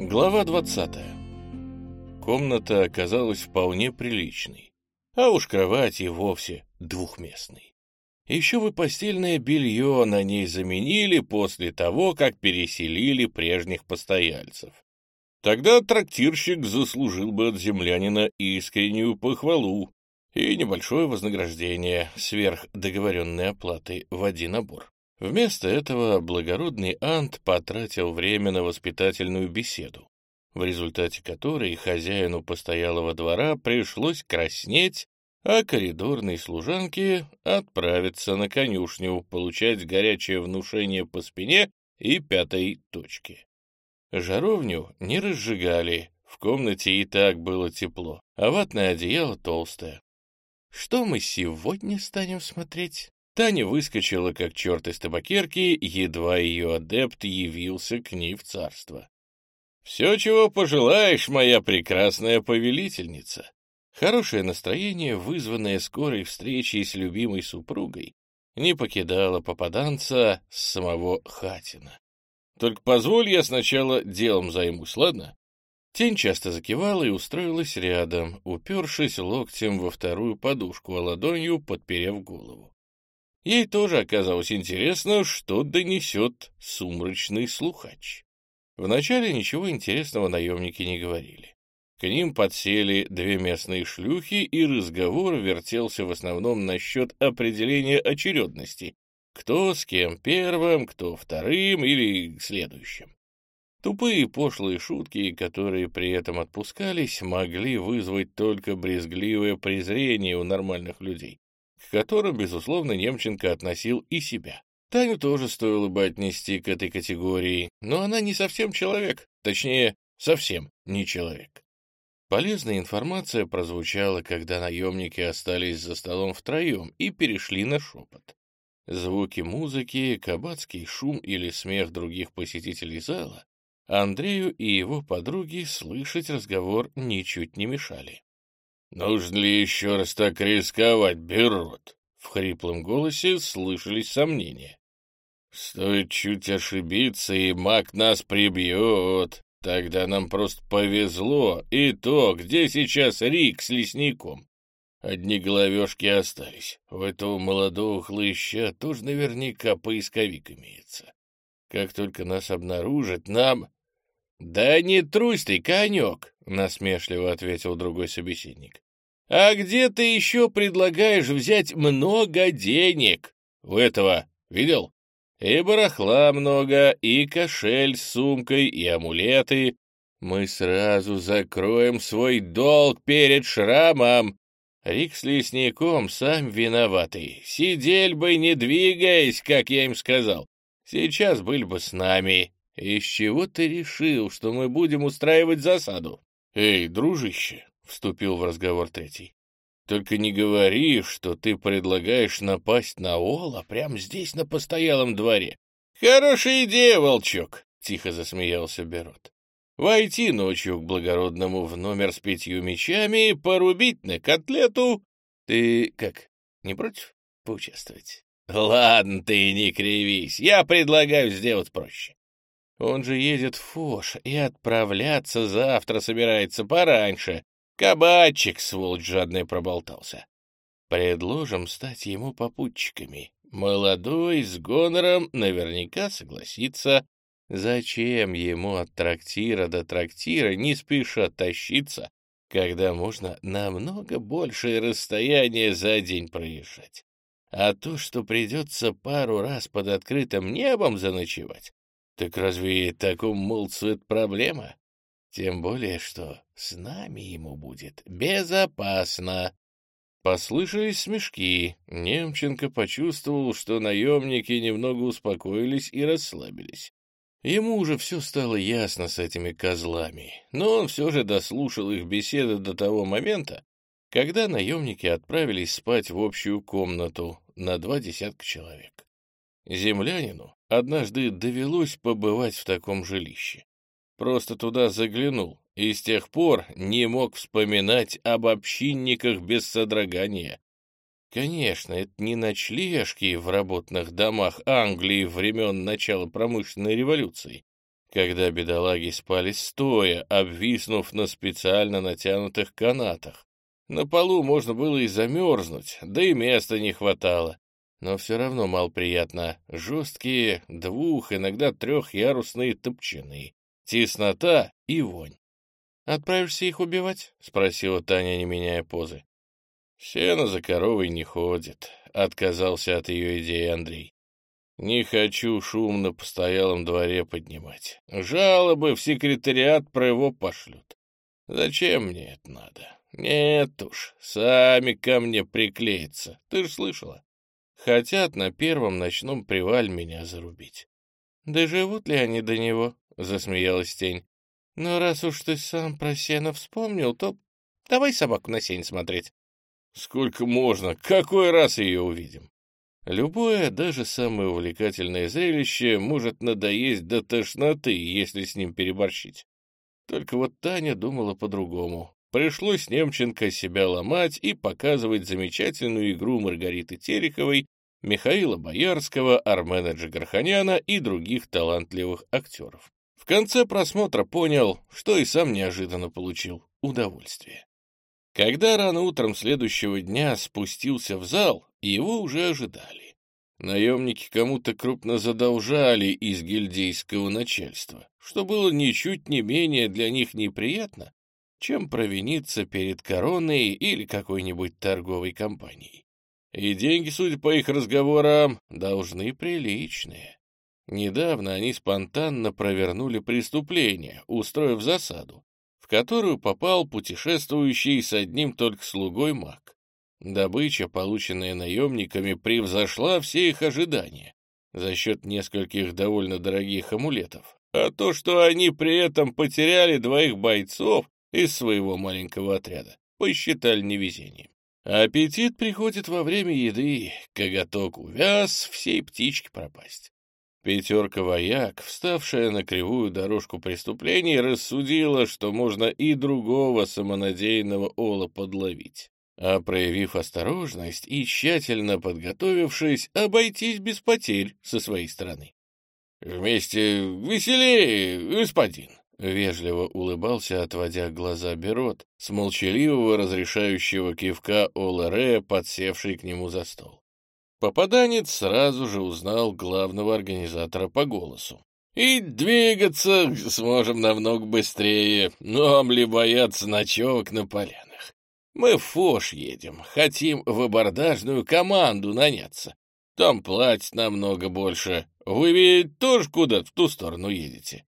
Глава 20. Комната оказалась вполне приличной, а уж кровать и вовсе двухместной. Еще бы постельное белье на ней заменили после того, как переселили прежних постояльцев. Тогда трактирщик заслужил бы от землянина искреннюю похвалу и небольшое вознаграждение сверх договоренной оплаты в один набор. Вместо этого благородный Ант потратил время на воспитательную беседу, в результате которой хозяину постоялого двора пришлось краснеть, а коридорной служанке отправиться на конюшню, получать горячее внушение по спине и пятой точке. Жаровню не разжигали, в комнате и так было тепло, а ватное одеяло толстое. «Что мы сегодня станем смотреть?» Таня выскочила, как черт из табакерки, едва ее адепт явился к ней в царство. «Все, чего пожелаешь, моя прекрасная повелительница!» Хорошее настроение, вызванное скорой встречей с любимой супругой, не покидало попаданца с самого Хатина. «Только позволь я сначала делом займусь, ладно?» Тень часто закивала и устроилась рядом, упершись локтем во вторую подушку, а ладонью подперев голову. Ей тоже оказалось интересно, что донесет сумрачный слухач. Вначале ничего интересного наемники не говорили. К ним подсели две местные шлюхи, и разговор вертелся в основном насчет определения очередности. Кто с кем первым, кто вторым или следующим. Тупые пошлые шутки, которые при этом отпускались, могли вызвать только брезгливое презрение у нормальных людей которым, безусловно, Немченко относил и себя. Таню тоже стоило бы отнести к этой категории, но она не совсем человек, точнее, совсем не человек. Полезная информация прозвучала, когда наемники остались за столом втроем и перешли на шепот. Звуки музыки, кабацкий шум или смех других посетителей зала Андрею и его подруге слышать разговор ничуть не мешали. «Нужно ли еще раз так рисковать, Берот?» В хриплом голосе слышались сомнения. «Стоит чуть ошибиться, и маг нас прибьет. Тогда нам просто повезло. И то, где сейчас Рик с лесником? Одни головешки остались. У этого молодого хлыща тоже наверняка поисковик имеется. Как только нас обнаружат, нам... «Да не трусь ты, конек!» — насмешливо ответил другой собеседник. «А где ты еще предлагаешь взять много денег? У этого, видел? И барахла много, и кошель с сумкой, и амулеты. Мы сразу закроем свой долг перед шрамом. Рик с лесником сам виноватый. Сидель бы, не двигаясь, как я им сказал. Сейчас были бы с нами. Из чего ты решил, что мы будем устраивать засаду? Эй, дружище, — вступил в разговор третий, — только не говори, что ты предлагаешь напасть на Ола прямо здесь, на постоялом дворе. Хорошая идея, волчок, — тихо засмеялся Берот. Войти ночью к благородному в номер с пятью мечами, порубить на котлету. Ты как, не против поучаствовать? Ладно ты не кривись, я предлагаю сделать проще. Он же едет в Фош и отправляться завтра собирается пораньше. Кабачик, сволочь жадный, проболтался. Предложим стать ему попутчиками. Молодой, с гонором, наверняка согласится. Зачем ему от трактира до трактира не спеша тащиться, когда можно намного большее расстояние за день проезжать? А то, что придется пару раз под открытым небом заночевать, так разве такому молцу это проблема? Тем более, что с нами ему будет безопасно. Послышались смешки. Немченко почувствовал, что наемники немного успокоились и расслабились. Ему уже все стало ясно с этими козлами, но он все же дослушал их беседы до того момента, когда наемники отправились спать в общую комнату на два десятка человек. Землянину однажды довелось побывать в таком жилище. Просто туда заглянул и с тех пор не мог вспоминать об общинниках без содрогания. Конечно, это не ночлежки в работных домах Англии времен начала промышленной революции. когда бедолаги спали стоя, обвиснув на специально натянутых канатах. На полу можно было и замерзнуть, да и места не хватало. Но все равно мало приятно. Жесткие двух, иногда трехярусные топчаны, теснота и вонь. «Отправишься их убивать?» — спросила Таня, не меняя позы. «Сено за коровой не ходит», — отказался от ее идеи Андрей. «Не хочу шум на постоялом дворе поднимать. Жалобы в секретариат про его пошлют. Зачем мне это надо? Нет уж, сами ко мне приклеятся. Ты ж слышала? Хотят на первом ночном привале меня зарубить. Да живут ли они до него? Засмеялась тень. Но раз уж ты сам про сено вспомнил, то давай собаку на сень смотреть. Сколько можно? Какой раз ее увидим? Любое, даже самое увлекательное зрелище может надоесть до тошноты, если с ним переборщить. Только вот Таня думала по-другому. Пришлось Немченко себя ломать и показывать замечательную игру Маргариты Тереховой, Михаила Боярского, Армена Джигарханяна и других талантливых актеров. В конце просмотра понял, что и сам неожиданно получил удовольствие. Когда рано утром следующего дня спустился в зал, его уже ожидали. Наемники кому-то крупно задолжали из гильдейского начальства, что было ничуть не менее для них неприятно, чем провиниться перед короной или какой-нибудь торговой компанией. И деньги, судя по их разговорам, должны приличные. Недавно они спонтанно провернули преступление, устроив засаду, в которую попал путешествующий с одним только слугой маг. Добыча, полученная наемниками, превзошла все их ожидания за счет нескольких довольно дорогих амулетов. А то, что они при этом потеряли двоих бойцов, из своего маленького отряда, посчитали невезением. Аппетит приходит во время еды, коготок увяз, всей птички пропасть. Пятерка вояк, вставшая на кривую дорожку преступлений, рассудила, что можно и другого самонадеянного ола подловить. А проявив осторожность и тщательно подготовившись, обойтись без потерь со своей стороны. «Вместе веселее, господин!» Вежливо улыбался, отводя глаза Берот, с молчаливого разрешающего кивка Оларея, подсевший к нему за стол. Попаданец сразу же узнал главного организатора по голосу. «И двигаться сможем намного быстрее, нам ли бояться ночевок на полянах? Мы в Фош едем, хотим в абордажную команду наняться. Там платят намного больше. Вы ведь тоже куда-то в ту сторону едете?»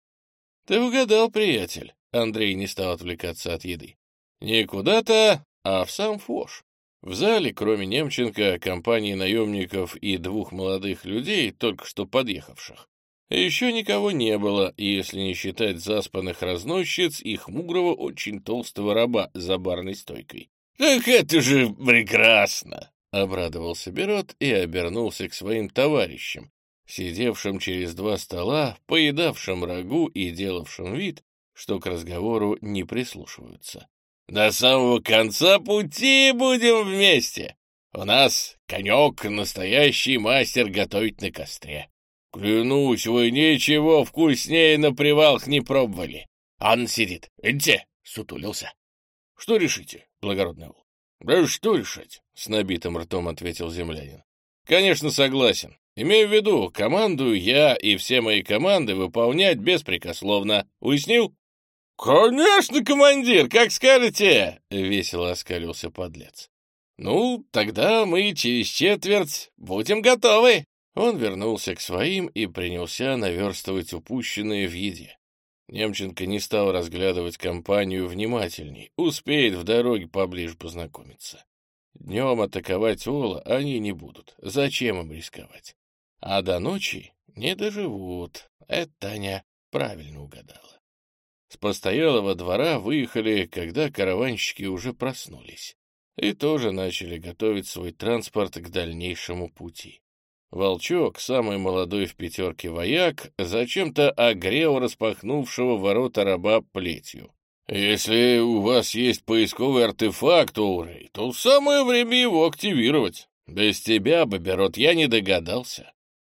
«Ты угадал, приятель», — Андрей не стал отвлекаться от еды. «Не куда-то, а в сам Фош». В зале, кроме Немченко, компании наемников и двух молодых людей, только что подъехавших, еще никого не было, если не считать заспанных разносчиц и хмурого очень толстого раба за барной стойкой. «Так это же прекрасно!» — обрадовался Берот и обернулся к своим товарищам, сидевшим через два стола, поедавшим рагу и делавшим вид, что к разговору не прислушиваются. «До самого конца пути будем вместе. У нас конек настоящий мастер готовить на костре. Клянусь, вы ничего вкуснее на привалах не пробовали. Он сидит. Где?» — сутулился. «Что решите, благородный вол?» «Да что решать?» — с набитым ртом ответил землянин. «Конечно, согласен. Имею в виду, командую я и все мои команды выполнять беспрекословно. Уяснил? «Конечно, командир, как скажете!» — весело оскалился подлец. «Ну, тогда мы через четверть будем готовы!» Он вернулся к своим и принялся наверстывать упущенные в еде. Немченко не стал разглядывать компанию внимательней, успеет в дороге поближе познакомиться. Днем атаковать Ола они не будут, зачем им рисковать? А до ночи не доживут. Это Таня правильно угадала. С постоялого двора выехали, когда караванщики уже проснулись, и тоже начали готовить свой транспорт к дальнейшему пути. Волчок, самый молодой в пятерке вояк, зачем-то огрел распахнувшего ворота раба плетью. «Если у вас есть поисковый артефакт, Урей, то самое время его активировать. Без тебя, Боберот, я не догадался.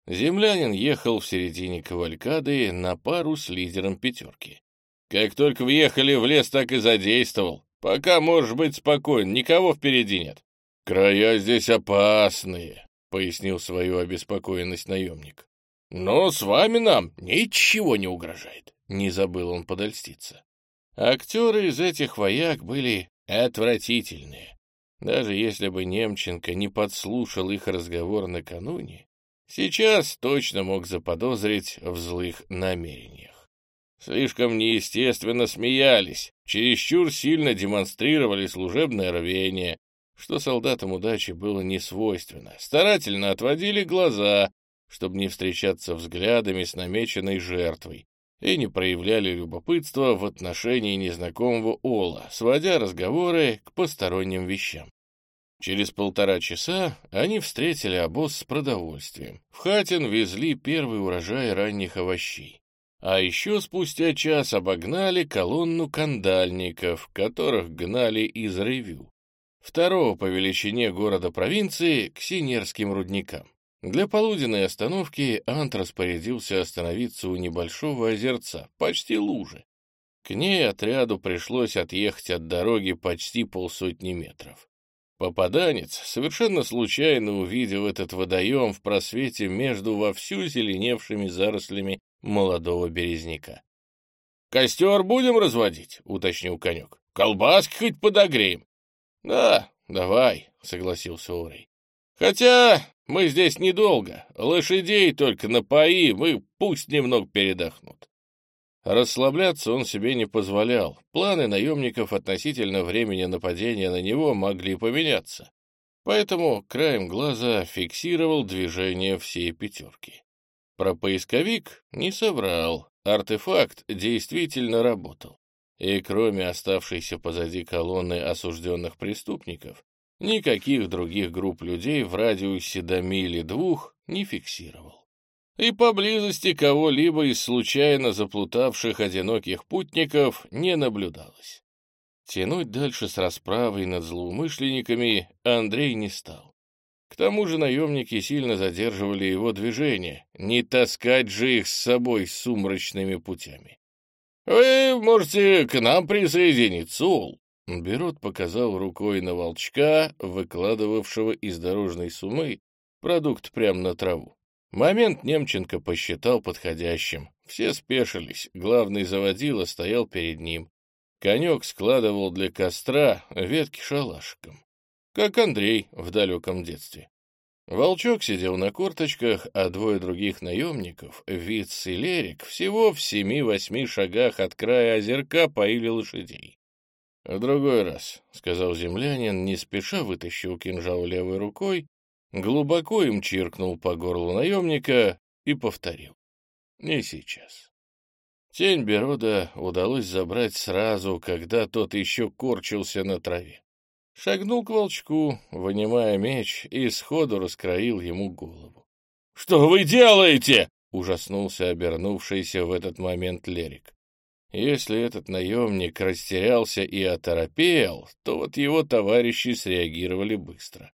Землянин ехал в середине кавалькады на пару с лидером пятерки. Как только въехали в лес, так и задействовал. Пока можешь быть спокоен, никого впереди нет. Края здесь опасные, — пояснил свою обеспокоенность наемник. Но с вами нам ничего не угрожает. Не забыл он подольститься. Актеры из этих вояк были отвратительные. Даже если бы Немченко не подслушал их разговор накануне, сейчас точно мог заподозрить в злых намерениях. Слишком неестественно смеялись, чересчур сильно демонстрировали служебное рвение, что солдатам удачи было не свойственно, старательно отводили глаза, чтобы не встречаться взглядами с намеченной жертвой, и не проявляли любопытства в отношении незнакомого Ола, сводя разговоры к посторонним вещам. Через полтора часа они встретили обоз с продовольствием. В Хатин везли первый урожай ранних овощей. А еще спустя час обогнали колонну кандальников, которых гнали из Ревю, второго по величине города-провинции к Синерским рудникам. Для полуденной остановки Ант распорядился остановиться у небольшого озерца, почти лужи. К ней отряду пришлось отъехать от дороги почти полсотни метров. Попаданец совершенно случайно увидел этот водоем в просвете между вовсю зеленевшими зарослями молодого березняка. — Костер будем разводить? — уточнил конек. — Колбаски хоть подогреем. — Да, давай, — согласился Орей. — Хотя мы здесь недолго, лошадей только напоим и пусть немного передохнут. Расслабляться он себе не позволял, планы наемников относительно времени нападения на него могли поменяться, поэтому краем глаза фиксировал движение всей пятерки. Про поисковик не соврал, артефакт действительно работал, и кроме оставшейся позади колонны осужденных преступников, никаких других групп людей в радиусе до мили двух не фиксировал. И поблизости кого-либо из случайно заплутавших одиноких путников не наблюдалось. Тянуть дальше с расправой над злоумышленниками Андрей не стал. К тому же наемники сильно задерживали его движение, не таскать же их с собой сумрачными путями. «Вы можете к нам присоединиться, Ул», Берот показал рукой на волчка, выкладывавшего из дорожной сумы продукт прямо на траву. Момент Немченко посчитал подходящим. Все спешились, главный заводила стоял перед ним. Конек складывал для костра ветки шалашиком, как Андрей в далеком детстве. Волчок сидел на корточках, а двое других наемников, Виц и Лерик, всего в семи-восьми шагах от края озерка поили лошадей. «В другой раз», — сказал землянин, не спеша вытащил кинжал левой рукой, глубоко им чиркнул по горлу наемника и повторил. «Не сейчас». Тень Берода удалось забрать сразу, когда тот еще корчился на траве. Шагнул к волчку, вынимая меч, и сходу раскроил ему голову. «Что вы делаете?» — ужаснулся обернувшийся в этот момент Лерик. Если этот наемник растерялся и оторопел, то вот его товарищи среагировали быстро.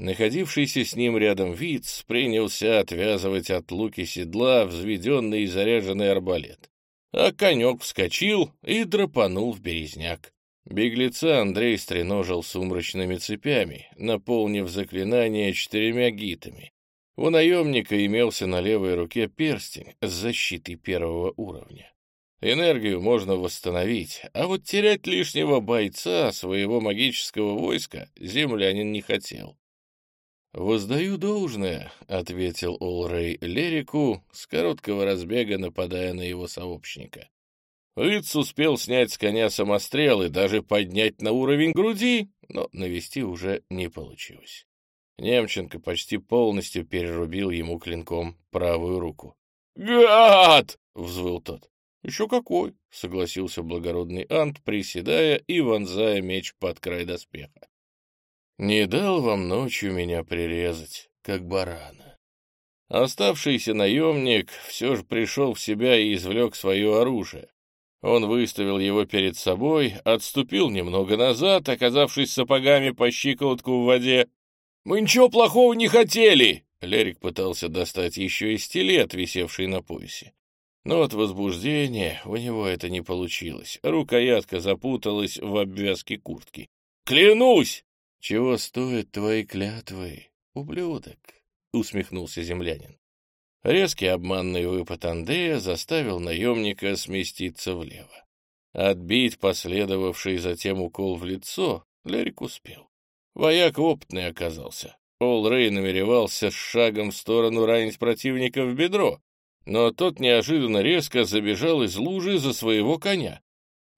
Находившийся с ним рядом Виц принялся отвязывать от луки седла взведенный и заряженный арбалет. А конек вскочил и драпанул в березняк. Беглеца Андрей стреножил сумрачными цепями, наполнив заклинание четырьмя гитами. У наемника имелся на левой руке перстень с защитой первого уровня. Энергию можно восстановить, а вот терять лишнего бойца своего магического войска землянин не хотел. «Воздаю должное», — ответил Олрей Лерику, с короткого разбега нападая на его сообщника. Рыц успел снять с коня самострел и даже поднять на уровень груди, но навести уже не получилось. Немченко почти полностью перерубил ему клинком правую руку. «Гад!» — взвыл тот. «Еще какой!» — согласился благородный Ант, приседая и вонзая меч под край доспеха. «Не дал вам ночью меня прирезать, как барана». Оставшийся наемник все же пришел в себя и извлек свое оружие. Он выставил его перед собой, отступил немного назад, оказавшись сапогами по щиколотку в воде. «Мы ничего плохого не хотели!» Лерик пытался достать еще и стилет, висевший на поясе. Но от возбуждения у него это не получилось. Рукоятка запуталась в обвязке куртки. «Клянусь!» «Чего стоят твои клятвы, ублюдок?» — усмехнулся землянин. Резкий обманный выпад Андрея заставил наемника сместиться влево. Отбить последовавший затем укол в лицо Лерик успел. Вояк опытный оказался. Пол Рэй намеревался с шагом в сторону ранить противника в бедро, но тот неожиданно резко забежал из лужи за своего коня.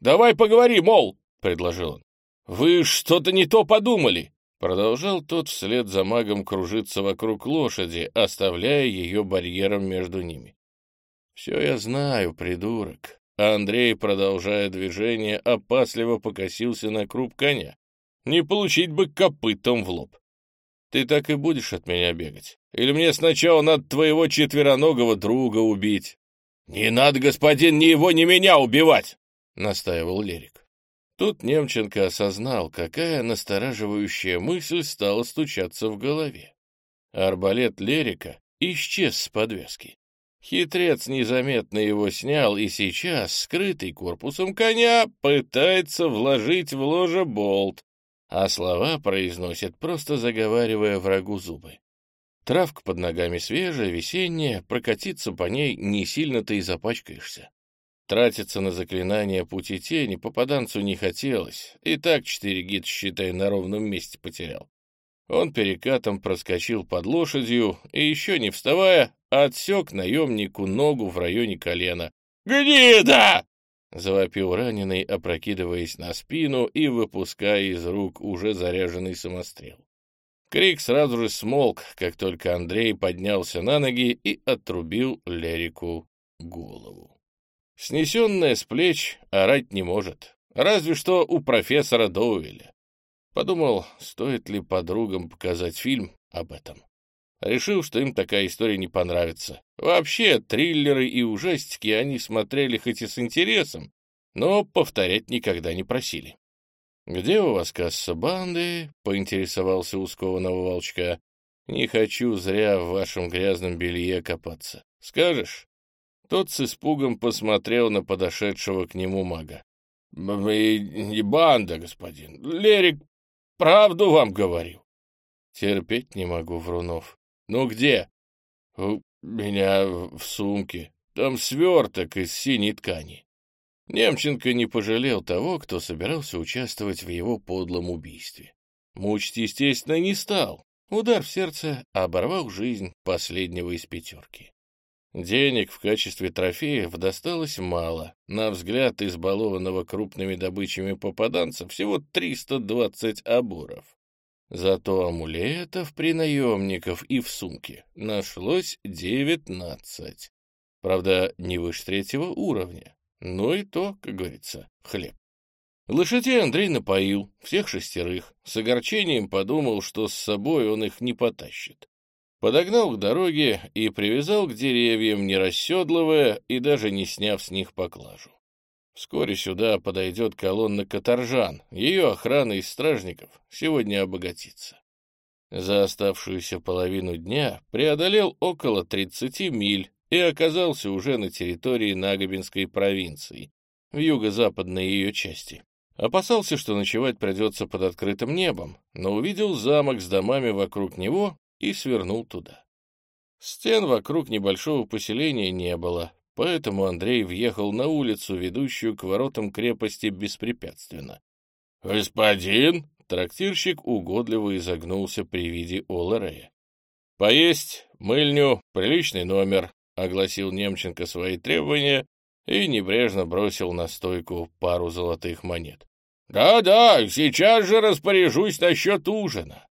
«Давай поговорим, мол!» — предложил он. «Вы что-то не то подумали!» Продолжал тот вслед за магом кружиться вокруг лошади, оставляя ее барьером между ними. «Все я знаю, придурок». А Андрей, продолжая движение, опасливо покосился на круп коня. Не получить бы копытом в лоб. Ты так и будешь от меня бегать? Или мне сначала надо твоего четвероногого друга убить?» «Не надо, господин, ни его, ни меня убивать!» — настаивал Лерик. Тут Немченко осознал, какая настораживающая мысль стала стучаться в голове. Арбалет Лерика исчез с подвески. Хитрец незаметно его снял и сейчас, скрытый корпусом коня, пытается вложить в ложе болт, а слова произносит, просто заговаривая врагу зубы. Травка под ногами свежая, весенняя, прокатиться по ней не сильно-то и запачкаешься. Тратиться на заклинание пути тени попаданцу не хотелось, и так четыре гид, считай, на ровном месте потерял. Он перекатом проскочил под лошадью и, еще не вставая, отсек наемнику ногу в районе колена. «Гнида!» — завопил раненый, опрокидываясь на спину и выпуская из рук уже заряженный самострел. Крик сразу же смолк, как только Андрей поднялся на ноги и отрубил Лерику голову. Снесенная с плеч орать не может, разве что у профессора Доуэля. Подумал, стоит ли подругам показать фильм об этом. Решил, что им такая история не понравится. Вообще, триллеры и ужастики они смотрели хоть и с интересом, но повторять никогда не просили. «Где у вас касса банды?» — поинтересовался у скованного волчка. «Не хочу зря в вашем грязном белье копаться. Скажешь?» Тот с испугом посмотрел на подошедшего к нему мага. «Не банда, господин. Лерик правду вам говорил». «Терпеть не могу, Врунов. Ну где?» «У меня в сумке. Там сверток из синей ткани». Немченко не пожалел того, кто собирался участвовать в его подлом убийстве. Мучить, естественно, не стал. Удар в сердце оборвал жизнь последнего из пятерки. Денег в качестве трофеев досталось мало. На взгляд избалованного крупными добычами попаданца всего 320 оборов. Зато амулетов при наемников и в сумке нашлось 19. Правда, не выше третьего уровня. Но и то, как говорится, хлеб. Лошадей Андрей напоил, всех шестерых. С огорчением подумал, что с собой он их не потащит. Подогнал к дороге и привязал к деревьям, не расседлывая и даже не сняв с них поклажу. Вскоре сюда подойдет колонна каторжан, ее охрана из стражников сегодня обогатится. За оставшуюся половину дня преодолел около 30 миль, и оказался уже на территории Нагобинской провинции, в юго-западной ее части. Опасался, что ночевать придется под открытым небом, но увидел замок с домами вокруг него и свернул туда. Стен вокруг небольшого поселения не было, поэтому Андрей въехал на улицу, ведущую к воротам крепости беспрепятственно. «Господин!» — трактирщик угодливо изогнулся при виде Оларея. «Поесть, мыльню, приличный номер, — огласил Немченко свои требования и небрежно бросил на стойку пару золотых монет. «Да-да, сейчас же распоряжусь насчет ужина».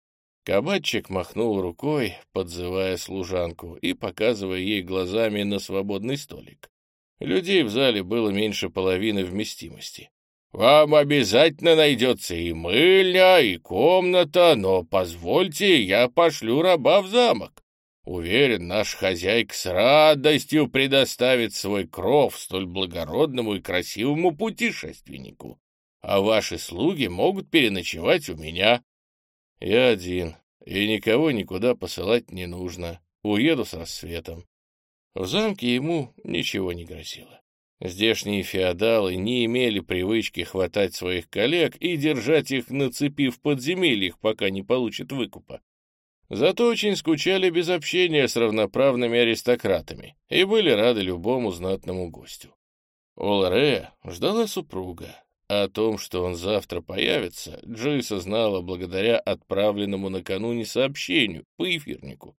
Кабачик махнул рукой, подзывая служанку и показывая ей глазами на свободный столик. Людей в зале было меньше половины вместимости. «Вам обязательно найдется и мыльня, и комната, но позвольте, я пошлю раба в замок. Уверен, наш хозяйка с радостью предоставит свой кров столь благородному и красивому путешественнику, а ваши слуги могут переночевать у меня. Я один, и никого никуда посылать не нужно. уеду с рассветом. В замке ему ничего не грозило. Здешние феодалы не имели привычки хватать своих коллег и держать их на цепи в подземельях, пока не получат выкупа. Зато очень скучали без общения с равноправными аристократами и были рады любому знатному гостю. Оларе ждала супруга. О том, что он завтра появится, Джойса знала благодаря отправленному накануне сообщению по эфирнику.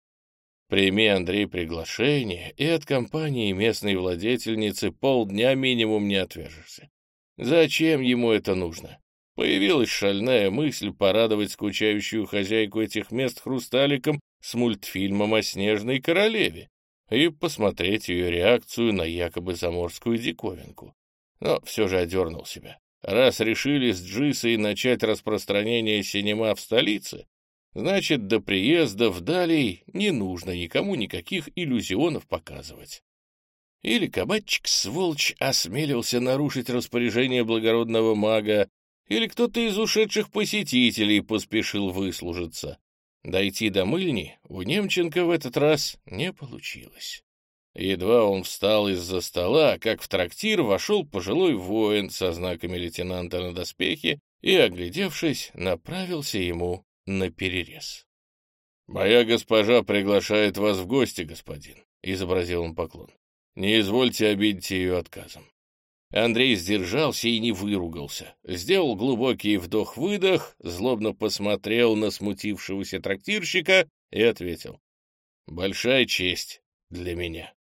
Прими, Андрей, приглашение, и от компании местной владетельницы полдня минимум не отвяжешься. Зачем ему это нужно? Появилась шальная мысль порадовать скучающую хозяйку этих мест хрусталиком с мультфильмом о Снежной Королеве и посмотреть ее реакцию на якобы заморскую диковинку. Но все же одернул себя. Раз решили с Джисой начать распространение синема в столице, Значит, до приезда вдали не нужно никому никаких иллюзионов показывать. Или кабачик-сволочь осмелился нарушить распоряжение благородного мага, или кто-то из ушедших посетителей поспешил выслужиться. Дойти до мыльни у Немченко в этот раз не получилось. Едва он встал из-за стола, как в трактир вошел пожилой воин со знаками лейтенанта на доспехе и, оглядевшись, направился ему на перерез. «Моя госпожа приглашает вас в гости, господин», — изобразил он поклон. «Не извольте обидеть ее отказом». Андрей сдержался и не выругался. Сделал глубокий вдох-выдох, злобно посмотрел на смутившегося трактирщика и ответил. «Большая честь для меня».